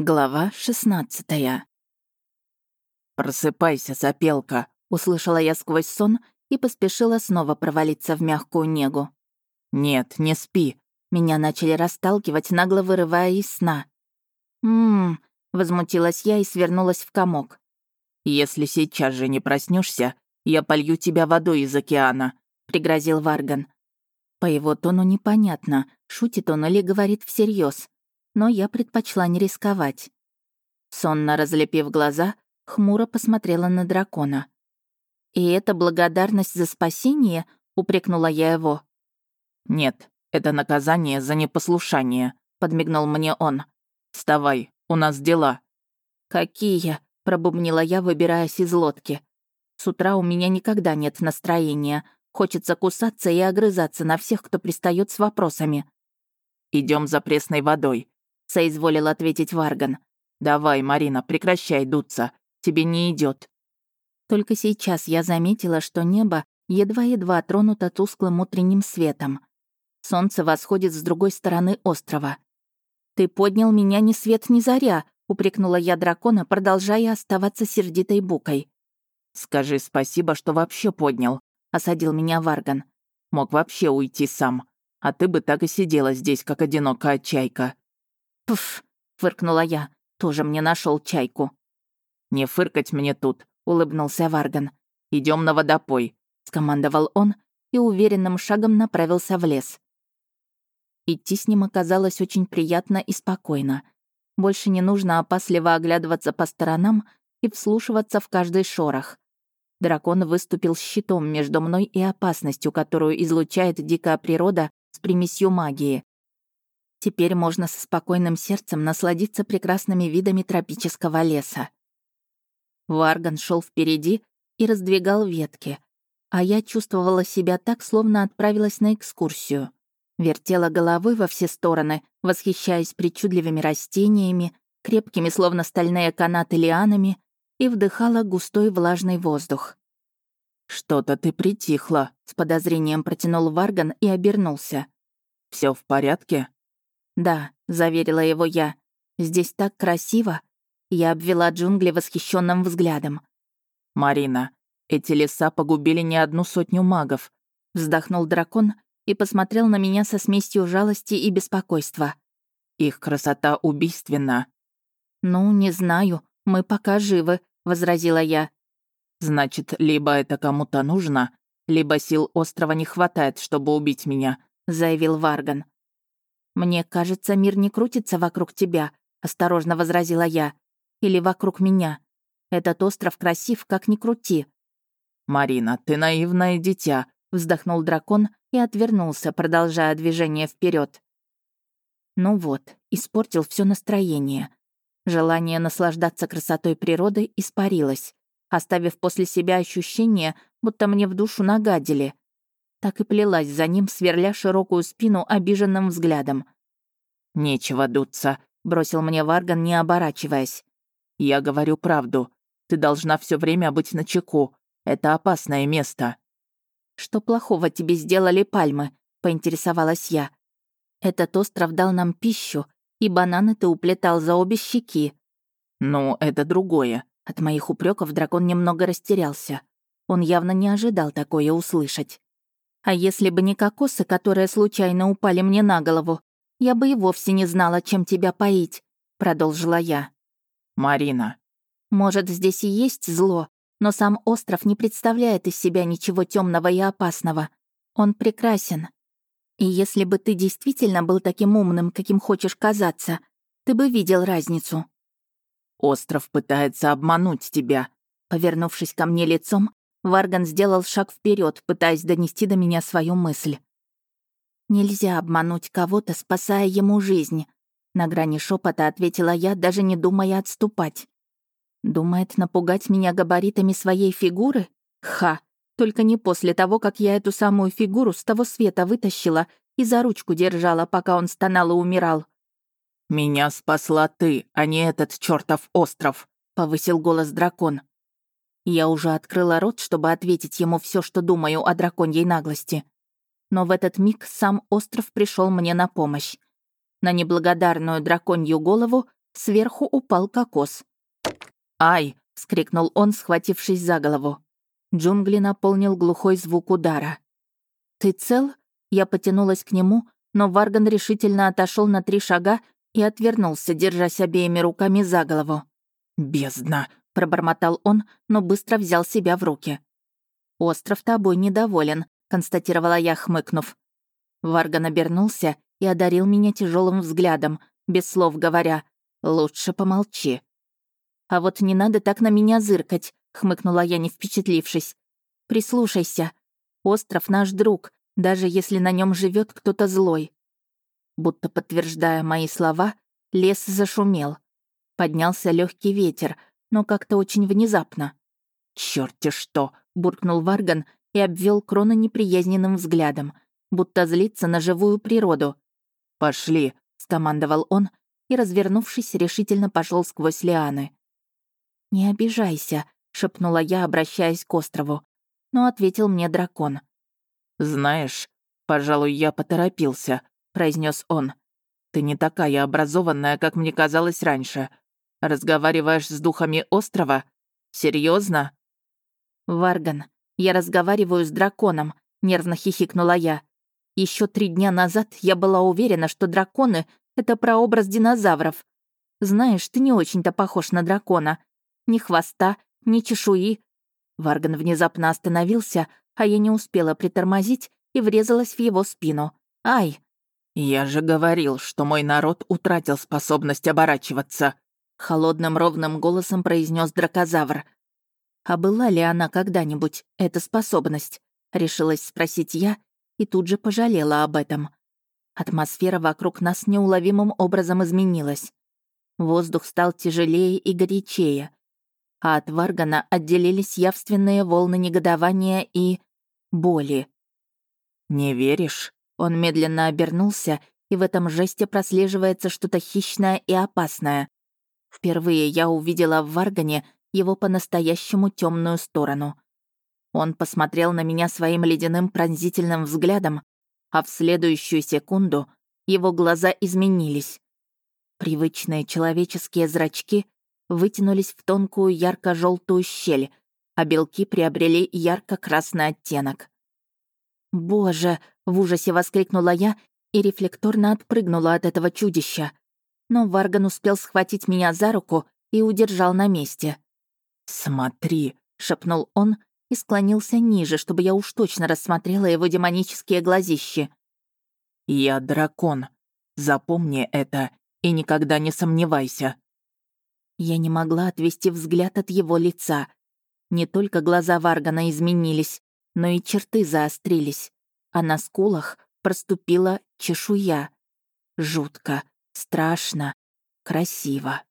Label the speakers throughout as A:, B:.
A: Глава шестнадцатая.
B: «Просыпайся, сопелка!»
A: — услышала я сквозь сон и поспешила снова провалиться в мягкую негу.
B: «Нет, не спи!»
A: Меня начали расталкивать, нагло вырывая из сна. «Ммм...» — возмутилась я и свернулась в комок.
B: «Если сейчас же не проснешься, я полью тебя водой из океана», — пригрозил Варган.
A: По его тону непонятно, шутит он или говорит всерьез но я предпочла не рисковать. Сонно разлепив глаза, хмуро посмотрела на дракона. «И это благодарность за спасение?» — упрекнула я его.
B: «Нет, это наказание за непослушание», — подмигнул мне он. «Вставай, у нас дела».
A: «Какие?» — пробубнила я, выбираясь из лодки. «С утра у меня никогда нет настроения. Хочется кусаться и огрызаться на всех, кто пристает с вопросами».
B: Идем за пресной водой
A: соизволил ответить Варган.
B: «Давай, Марина, прекращай дуться. Тебе не идет.
A: Только сейчас я заметила, что небо едва-едва тронуто тусклым утренним светом. Солнце восходит с другой стороны острова. «Ты поднял меня ни свет ни заря», — упрекнула я дракона, продолжая оставаться сердитой букой.
B: «Скажи спасибо, что вообще поднял», — осадил меня Варган. «Мог вообще уйти сам. А ты бы так и сидела здесь, как одинокая чайка».
A: «Пф!» — фыркнула я. «Тоже мне нашел чайку».
B: «Не фыркать мне тут», — улыбнулся Варган. Идем на водопой», —
A: скомандовал он и уверенным шагом направился в лес. Идти с ним оказалось очень приятно и спокойно. Больше не нужно опасливо оглядываться по сторонам и вслушиваться в каждый шорох. Дракон выступил щитом между мной и опасностью, которую излучает дикая природа с примесью магии. Теперь можно со спокойным сердцем насладиться прекрасными видами тропического леса. Варган шел впереди и раздвигал ветки, а я чувствовала себя так, словно отправилась на экскурсию. Вертела головой во все стороны, восхищаясь причудливыми растениями, крепкими, словно стальные канаты лианами, и вдыхала густой влажный воздух.
B: «Что-то ты притихла», — с подозрением протянул Варган и обернулся. Все в порядке?»
A: «Да», — заверила его я. «Здесь так красиво». Я обвела джунгли восхищенным взглядом.
B: «Марина, эти леса погубили не одну сотню магов», — вздохнул дракон и посмотрел на меня со смесью жалости и беспокойства. «Их красота убийственна».
A: «Ну, не знаю, мы пока живы», — возразила я.
B: «Значит, либо это кому-то нужно, либо сил острова не хватает, чтобы убить меня», — заявил Варган.
A: «Мне кажется, мир не крутится вокруг тебя», — осторожно возразила я. «Или вокруг меня. Этот остров красив, как ни крути».
B: «Марина, ты наивное дитя», — вздохнул дракон и отвернулся, продолжая движение вперед.
A: Ну вот, испортил все настроение. Желание наслаждаться красотой природы испарилось, оставив после себя ощущение, будто мне в душу нагадили так и плелась за ним, сверля широкую спину обиженным взглядом.
B: «Нечего дуться», — бросил мне Варган, не оборачиваясь. «Я говорю правду. Ты должна все время быть на чеку. Это опасное место».
A: «Что плохого тебе сделали пальмы?» — поинтересовалась я. «Этот остров дал нам пищу, и бананы ты уплетал за обе щеки».
B: «Ну, это другое».
A: От моих упреков дракон немного растерялся. Он явно не ожидал такое услышать. А если бы не кокосы, которые случайно упали мне на голову, я бы и вовсе не знала, чем тебя поить», — продолжила я.
B: «Марина».
A: «Может, здесь и есть зло, но сам остров не представляет из себя ничего темного и опасного. Он прекрасен. И если бы ты действительно был таким умным, каким хочешь казаться, ты бы видел разницу».
B: «Остров пытается обмануть тебя»,
A: Повернувшись ко мне лицом, Варган сделал шаг вперед, пытаясь донести до меня свою мысль. «Нельзя обмануть кого-то, спасая ему жизнь», — на грани шепота ответила я, даже не думая отступать. «Думает напугать меня габаритами своей фигуры? Ха! Только не после того, как я эту самую фигуру с того света вытащила и за ручку держала, пока он стонал и умирал».
B: «Меня спасла ты, а не этот чертов остров», — повысил голос дракон.
A: Я уже открыла рот, чтобы ответить ему все, что думаю о драконьей наглости. Но в этот миг сам остров пришел мне на помощь. На неблагодарную драконью голову сверху упал кокос.
B: «Ай!»
A: — вскрикнул он, схватившись за голову. Джунгли наполнил глухой звук удара. «Ты цел?» Я потянулась к нему, но Варган решительно отошел на три шага и отвернулся, держась обеими руками за голову.
B: «Бездна!»
A: — пробормотал он, но быстро взял себя в руки. «Остров тобой недоволен», — констатировала я, хмыкнув. Варган обернулся и одарил меня тяжелым взглядом, без слов говоря «Лучше помолчи». «А вот не надо так на меня зыркать», — хмыкнула я, не впечатлившись. «Прислушайся. Остров наш друг, даже если на нем живет кто-то злой. Будто подтверждая мои слова, лес зашумел. Поднялся легкий ветер, но как-то очень внезапно. «Чёрт-те что!» — буркнул Варган и обвел Крона неприязненным взглядом, будто злится на живую природу.
B: «Пошли!» — скомандовал он и, развернувшись, решительно пошел сквозь лианы.
A: «Не обижайся», — шепнула я, обращаясь к острову. Но ответил мне дракон.
B: «Знаешь, пожалуй, я поторопился», — произнес он. «Ты не такая образованная, как мне казалось раньше. Разговариваешь с духами острова? Серьезно?
A: «Варган, я разговариваю с драконом», — нервно хихикнула я. Еще три дня назад я была уверена, что драконы — это прообраз динозавров. Знаешь, ты не очень-то похож на дракона. Ни хвоста, ни чешуи». Варган внезапно остановился, а я не успела притормозить и врезалась в его спину. «Ай!»
B: «Я же говорил, что мой народ утратил способность оборачиваться», — холодным ровным голосом произнес дракозавр.
A: «А была ли она когда-нибудь, эта способность?» — решилась спросить я и тут же пожалела об этом. Атмосфера вокруг нас неуловимым образом изменилась. Воздух стал тяжелее и горячее, а от Варгана отделились явственные волны негодования и боли.
B: «Не веришь?»
A: Он медленно обернулся, и в этом жесте прослеживается что-то хищное и опасное. Впервые я увидела в Варгане его по-настоящему темную сторону. Он посмотрел на меня своим ледяным пронзительным взглядом, а в следующую секунду его глаза изменились. Привычные человеческие зрачки вытянулись в тонкую ярко желтую щель, а белки приобрели ярко-красный оттенок. «Боже!» — в ужасе воскликнула я и рефлекторно отпрыгнула от этого чудища. Но Варган успел схватить меня за руку и удержал на месте.
B: «Смотри!»
A: — шепнул он и склонился ниже, чтобы я уж точно рассмотрела его демонические глазищи.
B: «Я дракон. Запомни это и никогда не сомневайся».
A: Я не могла отвести взгляд от его лица. Не только глаза Варгана изменились, но и черты заострились, а на скулах проступила чешуя. Жутко, страшно, красиво.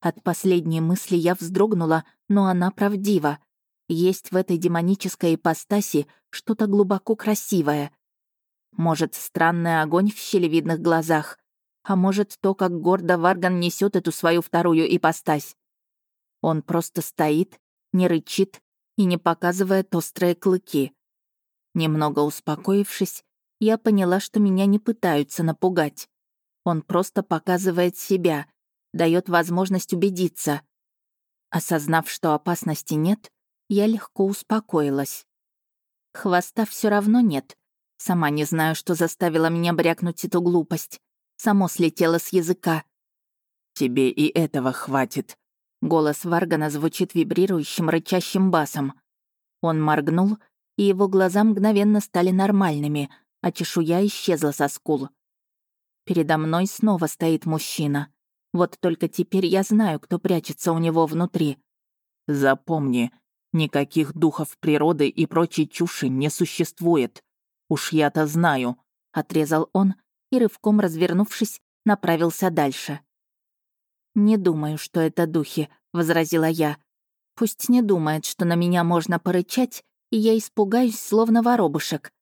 A: От последней мысли я вздрогнула, но она правдива. Есть в этой демонической ипостаси что-то глубоко красивое. Может, странный огонь в щелевидных глазах, а может, то, как гордо Варган несет эту свою вторую ипостась. Он просто стоит, не рычит и не показывает острые клыки. Немного успокоившись, я поняла, что меня не пытаются напугать. Он просто показывает себя, дает возможность убедиться. Осознав, что опасности нет, я легко успокоилась. Хвоста все равно нет. Сама не знаю, что заставило меня брякнуть эту глупость. Само слетело с языка.
B: «Тебе и этого хватит»,
A: Голос Варгана звучит вибрирующим, рычащим басом. Он моргнул, и его глаза мгновенно стали нормальными, а чешуя исчезла со скул. Передо мной снова стоит мужчина. Вот только теперь я знаю, кто прячется у него внутри.
B: Запомни, никаких духов природы и прочей чуши не существует. Уж я-то знаю,
A: отрезал он и рывком развернувшись, направился дальше. «Не думаю, что это духи», — возразила я. «Пусть не думает, что на меня можно порычать, и я испугаюсь, словно воробушек.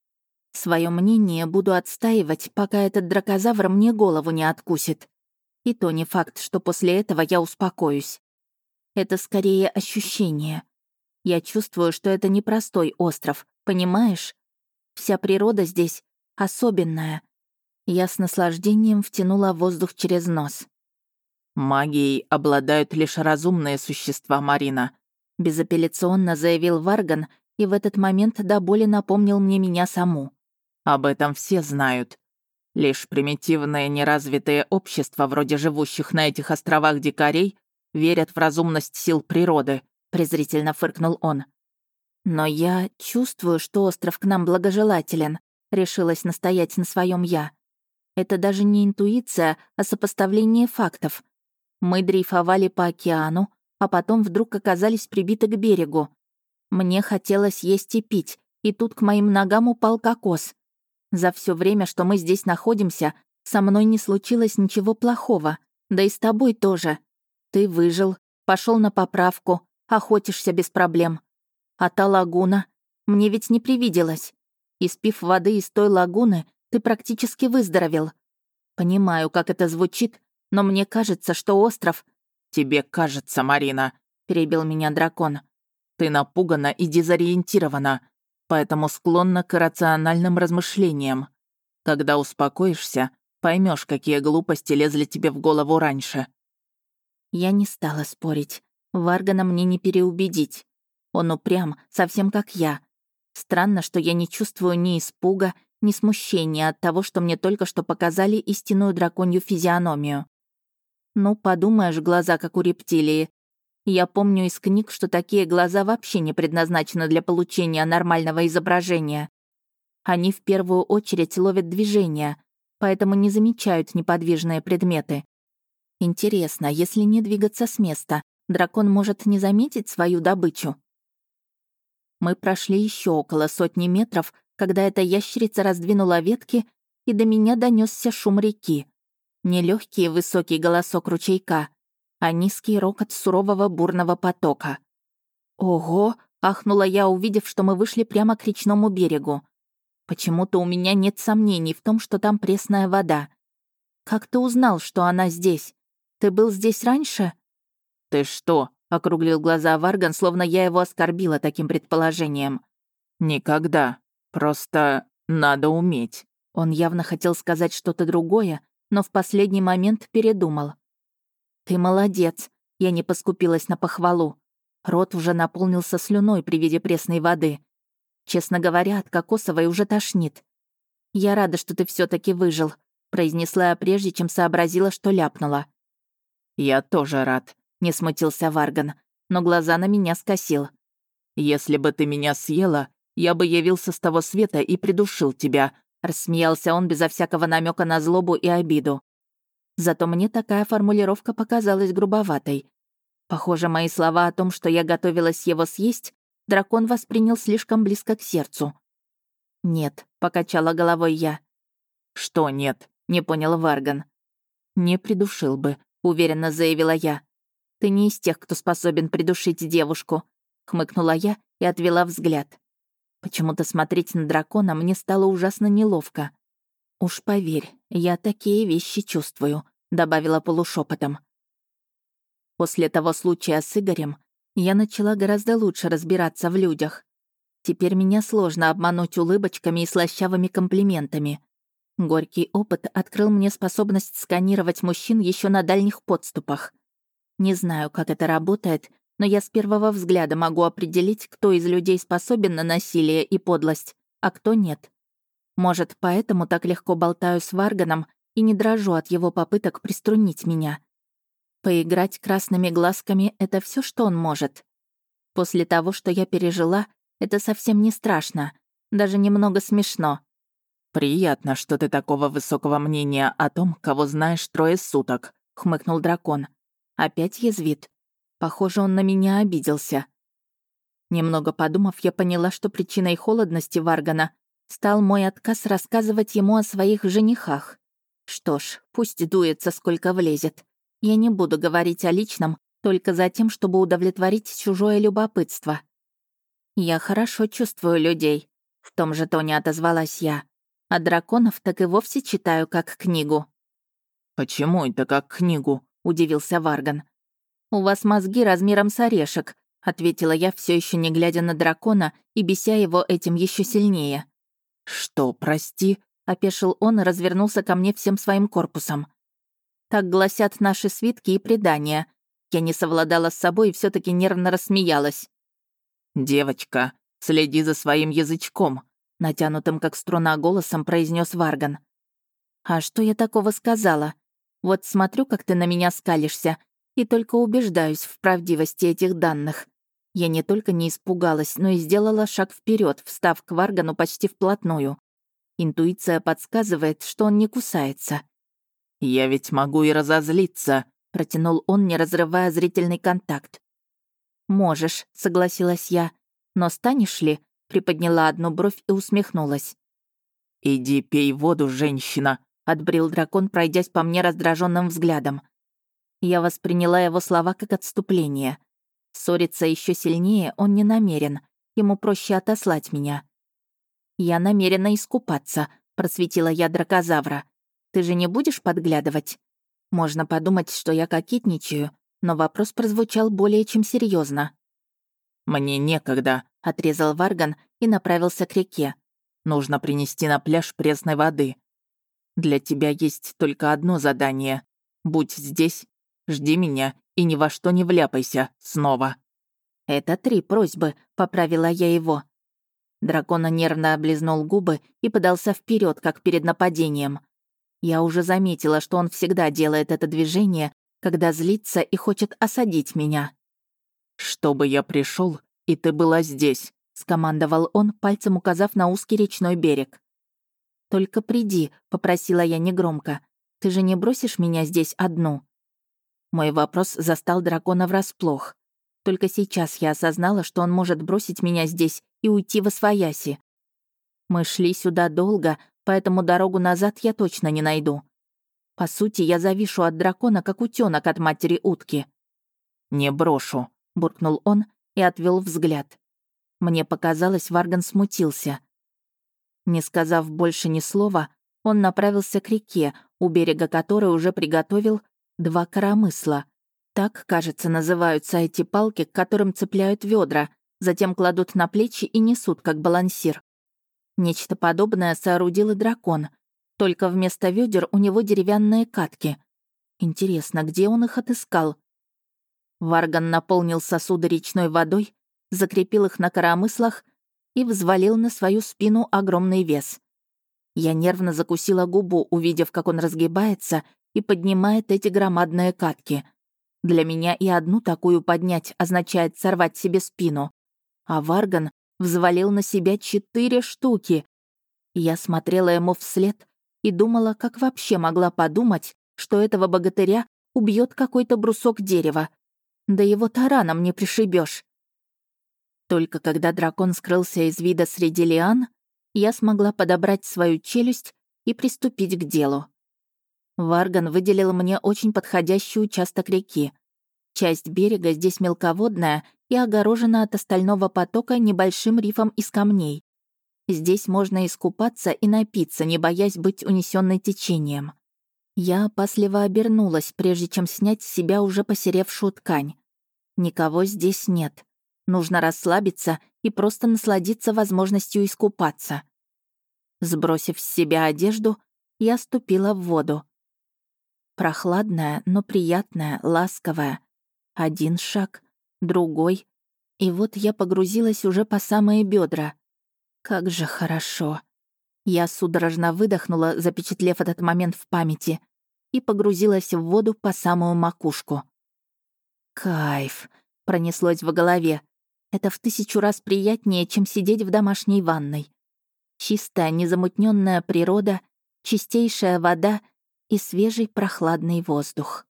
A: Свое мнение буду отстаивать, пока этот дракозавр мне голову не откусит. И то не факт, что после этого я успокоюсь. Это скорее ощущение. Я чувствую, что это непростой остров, понимаешь? Вся природа здесь особенная. Я с наслаждением втянула воздух через нос.
B: Магией обладают лишь разумные существа, Марина.
A: Безапелляционно заявил Варган и в этот момент до боли напомнил мне меня саму.
B: Об этом все знают. Лишь примитивное неразвитое общество, вроде живущих на этих островах дикарей, верят в разумность сил природы», — презрительно фыркнул он.
A: «Но я чувствую, что остров к нам благожелателен», — решилась настоять на своем я. «Это даже не интуиция, а сопоставление фактов. Мы дрейфовали по океану, а потом вдруг оказались прибиты к берегу. Мне хотелось есть и пить, и тут к моим ногам упал кокос. За все время, что мы здесь находимся, со мной не случилось ничего плохого. Да и с тобой тоже. Ты выжил, пошел на поправку, охотишься без проблем. А та лагуна? Мне ведь не привиделось. Испив воды из той лагуны, ты практически выздоровел. Понимаю, как это звучит, но мне кажется, что остров...
B: «Тебе кажется, Марина», — перебил меня дракон. «Ты напугана и дезориентирована поэтому склонна к рациональным размышлениям. Когда успокоишься, поймешь, какие глупости лезли тебе в голову раньше».
A: Я не стала спорить. Варгана мне не переубедить. Он упрям, совсем как я. Странно, что я не чувствую ни испуга, ни смущения от того, что мне только что показали истинную драконью физиономию. Ну, подумаешь, глаза как у рептилии, я помню из книг, что такие глаза вообще не предназначены для получения нормального изображения. Они в первую очередь ловят движения, поэтому не замечают неподвижные предметы. Интересно, если не двигаться с места, дракон может не заметить свою добычу? Мы прошли еще около сотни метров, когда эта ящерица раздвинула ветки, и до меня донесся шум реки. Нелегкий высокий голосок ручейка — а низкий рокот сурового бурного потока. «Ого!» — ахнула я, увидев, что мы вышли прямо к речному берегу. Почему-то у меня нет сомнений в том, что там пресная вода. «Как ты узнал, что она здесь? Ты был здесь раньше?»
B: «Ты что?» — округлил глаза Варган, словно я его оскорбила таким предположением. «Никогда. Просто надо уметь».
A: Он явно хотел сказать что-то другое, но в последний момент передумал. «Ты молодец!» Я не поскупилась на похвалу. Рот уже наполнился слюной при виде пресной воды. Честно говоря, от кокосовой уже тошнит. «Я рада, что ты все таки выжил», — произнесла я прежде, чем сообразила, что ляпнула.
B: «Я тоже рад», — не смутился Варган, но глаза на меня скосил. «Если бы ты меня съела, я бы явился с того света и придушил тебя», — рассмеялся он безо всякого намека на злобу и обиду. Зато мне такая формулировка показалась грубоватой. Похоже, мои слова о том, что я готовилась его съесть, дракон воспринял слишком близко к сердцу. «Нет», — покачала головой я. «Что нет?» — не понял Варган.
A: «Не придушил бы», — уверенно заявила я. «Ты не из тех, кто способен придушить девушку», — хмыкнула я и отвела взгляд. Почему-то смотреть на дракона мне стало ужасно неловко. «Уж поверь, я такие вещи чувствую», — добавила полушепотом. После того случая с Игорем я начала гораздо лучше разбираться в людях. Теперь меня сложно обмануть улыбочками и слащавыми комплиментами. Горький опыт открыл мне способность сканировать мужчин еще на дальних подступах. Не знаю, как это работает, но я с первого взгляда могу определить, кто из людей способен на насилие и подлость, а кто нет. Может, поэтому так легко болтаю с Варганом и не дрожу от его попыток приструнить меня. Поиграть красными глазками — это все, что он может. После того, что я пережила, это совсем не страшно, даже немного смешно.
B: «Приятно, что ты такого высокого мнения о том, кого знаешь трое суток», — хмыкнул дракон.
A: Опять язвит. Похоже, он на меня обиделся. Немного подумав, я поняла, что причиной холодности Варгана стал мой отказ рассказывать ему о своих женихах. Что ж, пусть дуется, сколько влезет. Я не буду говорить о личном, только за тем, чтобы удовлетворить чужое любопытство. Я хорошо чувствую людей. В том же тоне отозвалась я. А драконов так и вовсе читаю как книгу.
B: «Почему это как книгу?» — удивился Варган.
A: «У вас мозги размером с орешек», — ответила я, все еще не глядя на дракона и беся его этим еще сильнее.
B: «Что, прости?»
A: — опешил он и развернулся ко мне всем своим корпусом. Так гласят наши свитки и предания. Я не совладала с собой и все таки нервно рассмеялась.
B: «Девочка, следи за своим язычком», — натянутым как струна голосом произнес Варган.
A: «А что я такого сказала? Вот смотрю, как ты на меня скалишься, и только убеждаюсь в правдивости этих данных. Я не только не испугалась, но и сделала шаг вперед, встав к Варгану почти вплотную. Интуиция подсказывает, что он не кусается.
B: «Я ведь могу и разозлиться», — протянул он, не разрывая зрительный контакт.
A: «Можешь», — согласилась я. «Но станешь ли?» — приподняла одну бровь и усмехнулась.
B: «Иди пей воду, женщина», —
A: отбрил дракон, пройдясь по мне раздраженным взглядом. Я восприняла его слова как отступление. Ссориться еще сильнее он не намерен. Ему проще отослать меня. «Я намерена искупаться», — просветила я дракозавра. Ты же не будешь подглядывать? Можно подумать, что я кокетничаю, но вопрос прозвучал более чем серьезно.
B: «Мне некогда», — отрезал Варган и направился к реке. «Нужно принести на пляж пресной воды. Для тебя есть только одно задание. Будь здесь, жди меня и ни во что не вляпайся снова».
A: «Это три просьбы», — поправила я его. Дракона нервно облизнул губы и подался вперед, как перед нападением. Я уже заметила, что он всегда делает это движение, когда злится и хочет осадить меня.
B: «Чтобы я пришел, и ты была здесь», — скомандовал он, пальцем указав на узкий речной берег.
A: «Только приди», — попросила я негромко. «Ты же не бросишь меня здесь одну?» Мой вопрос застал дракона врасплох. Только сейчас я осознала, что он может бросить меня здесь и уйти во свояси. Мы шли сюда долго, поэтому дорогу назад я точно не найду. По сути, я завишу от дракона, как утёнок от матери утки.
B: «Не брошу», — буркнул он и отвел взгляд.
A: Мне показалось, Варган смутился. Не сказав больше ни слова, он направился к реке, у берега которой уже приготовил два коромысла. Так, кажется, называются эти палки, к которым цепляют ведра, затем кладут на плечи и несут, как балансир. Нечто подобное соорудил и дракон, только вместо ведер у него деревянные катки. Интересно, где он их отыскал? Варган наполнил сосуды речной водой, закрепил их на коромыслах и взвалил на свою спину огромный вес. Я нервно закусила губу, увидев, как он разгибается и поднимает эти громадные катки. Для меня и одну такую поднять означает сорвать себе спину. А Варган взвалил на себя четыре штуки. Я смотрела ему вслед и думала, как вообще могла подумать, что этого богатыря убьет какой-то брусок дерева. Да его тараном не пришибешь. Только когда дракон скрылся из вида среди лиан, я смогла подобрать свою челюсть и приступить к делу. Варган выделил мне очень подходящий участок реки. Часть берега здесь мелководная и огорожена от остального потока небольшим рифом из камней. Здесь можно искупаться и напиться, не боясь быть унесенной течением. Я опасливо обернулась, прежде чем снять с себя уже посеревшую ткань. Никого здесь нет. Нужно расслабиться и просто насладиться возможностью искупаться. Сбросив с себя одежду, я ступила в воду. Прохладная, но приятная, ласковая. Один шаг, другой. И вот я погрузилась уже по самые бедра. Как же хорошо. Я судорожно выдохнула, запечатлев этот момент в памяти, и погрузилась в воду по самую макушку. Кайф, пронеслось в голове. Это в тысячу раз приятнее, чем сидеть в домашней ванной. Чистая, незамутненная природа, чистейшая вода и свежий прохладный воздух.